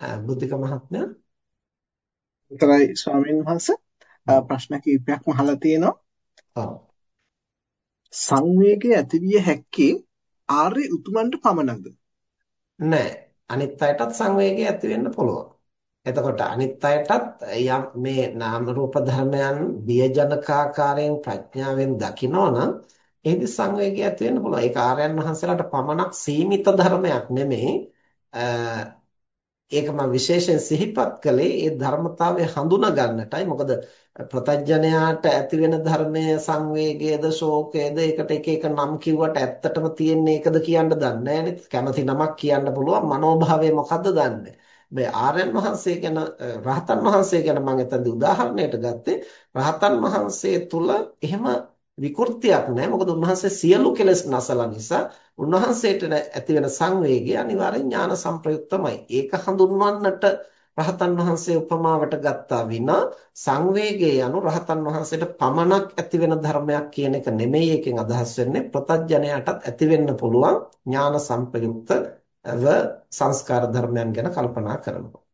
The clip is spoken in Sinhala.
බුද්ධික මහත්මයා උතරයි ස්වාමීන් වහන්සේ ප්‍රශ්න කිහිපයක්ම අහලා තියෙනවා. සංවේගය ඇතිවිය හැක්කේ ආර්ය උතුමන්ට පමණක්ද? නෑ. අනිත් අයටත් සංවේගය ඇති වෙන්න පුළුවන්. එතකොට අනිත් අයටත් යම් මේ නාම රූප ධර්මයන් බියජනක ආකාරයෙන් ප්‍රඥාවෙන් දකිනවනම් එහිදි සංවේගය ඇති වෙන්න පුළුවන්. ඒක ආර්යයන් වහන්සේලාට පමණක් සීමිත ධර්මයක් නෙමෙයි. ඒක මම විශේෂයෙන් සිහිපත් කළේ ඒ ධර්මතාවය හඳුනා ගන්නටයි. මොකද ප්‍රතඥයාට ඇති වෙන ධර්මයේ සංවේගයේද ශෝකයේද ඒකට එක එක නම් කිව්වට ඇත්තටම තියෙන්නේ ඒකද කියන්න දන්නේ නැහැ කැමති නමක් කියන්න පුළුවන් මනෝභාවය මොකද්ද දන්නේ. මේ ආර්යයන් වහන්සේ ගැන රහතන් වහන්සේ ගැන මම එතනදී උදාහරණයට ගත්තේ රහතන් වහන්සේ තුල එහෙම විකෘතියක් නැහැ. මොකද උන්වහන්සේ සියලු කෙලෙස් නැසලා නිසා උන්වහන්සේට ඇති වෙන සංවේගය අනිවාර්යෙන් ඥාන සංප්‍රයුක්තමයි. ඒක හඳුන්වන්නට රහතන් වහන්සේ උපමාවට ගත්තා විනා සංවේගය යනු රහතන් වහන්සේට පමණක් ඇති වෙන ධර්මයක් කියන එක නෙමෙයි එකෙන් අදහස් වෙන්නේ ප්‍රතඥයාටත් ඇති වෙන්න පුළුවන් ඥාන සංප්‍රයුක්තව සංස්කාර ධර්මයන් ගැන කල්පනා කරනවා.